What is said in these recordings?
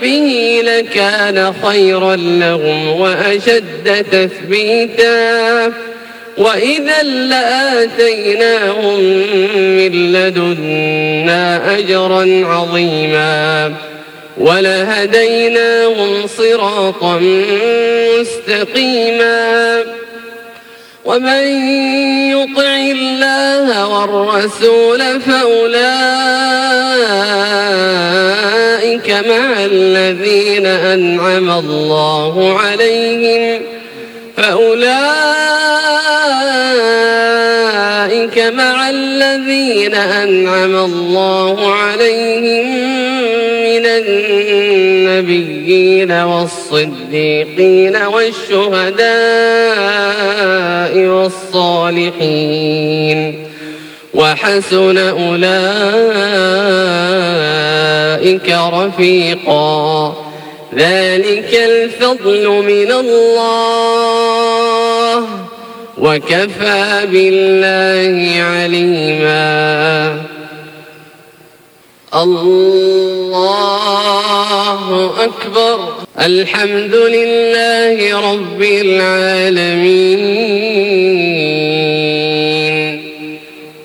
به لكان خيرا لهم وأشد تثبيتا. وإذا لآتيناهم من لدنا أجرا عظيما. ولهديناهم صراطا مستقيما. ومن يطع الله والرسول فأولئك مع الذين أنعم الله عليهم. فأولئك مع الذين أنعم الله عليهم من النبيين والصديقين والشهداء والصالحين. وحسن أولئك رفيقا. ذلك الفضل من الله. وكفى بالله عليما. الله أكبر. الحمد لله رب العالمين.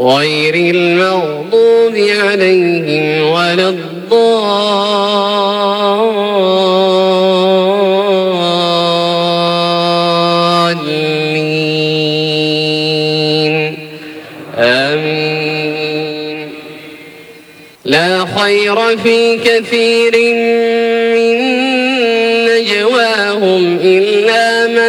غير المغضوب عليهم ولا الضالين. آمين. لا خير في كثير من نجواهم إلا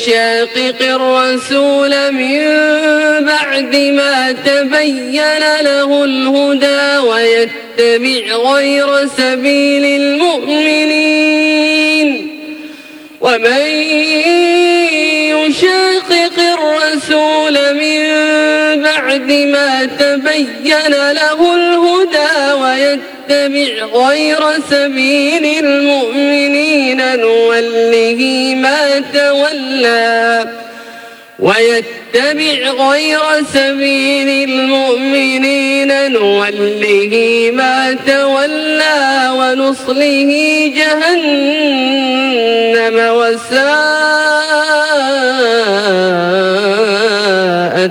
يشاقق الرسول من بعد ما تبين له الهدى ويتبع غير سبيل المؤمنين. ومن بعد ما تبين له الهدى ويتبع غير سبيل المؤمنين نوله ما تولى ويتبع غير سبيل المؤمنين نوله ما تولى ونصله جهنم وساءت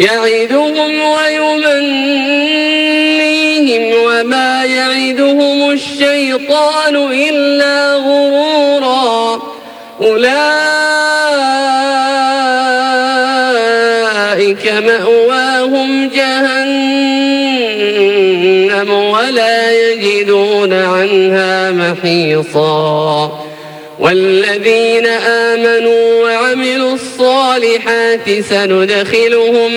يعدهم ويمنيهم وما يعدهم الشيطان إلا غرورا. أولئك مأواهم جهنم ولا يجدون عنها محيصا. والذين آمنوا وعملوا الصالحات سندخلهم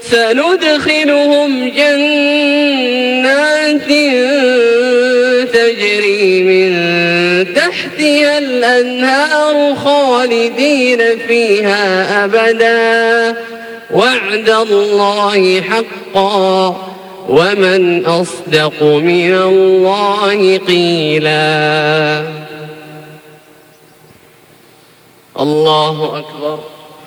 سندخلهم جنات تجري من تحتها الأنهار خالدين فيها أبدا. وعد الله حقا. ومن أصدق من الله قيلا. الله أكبر.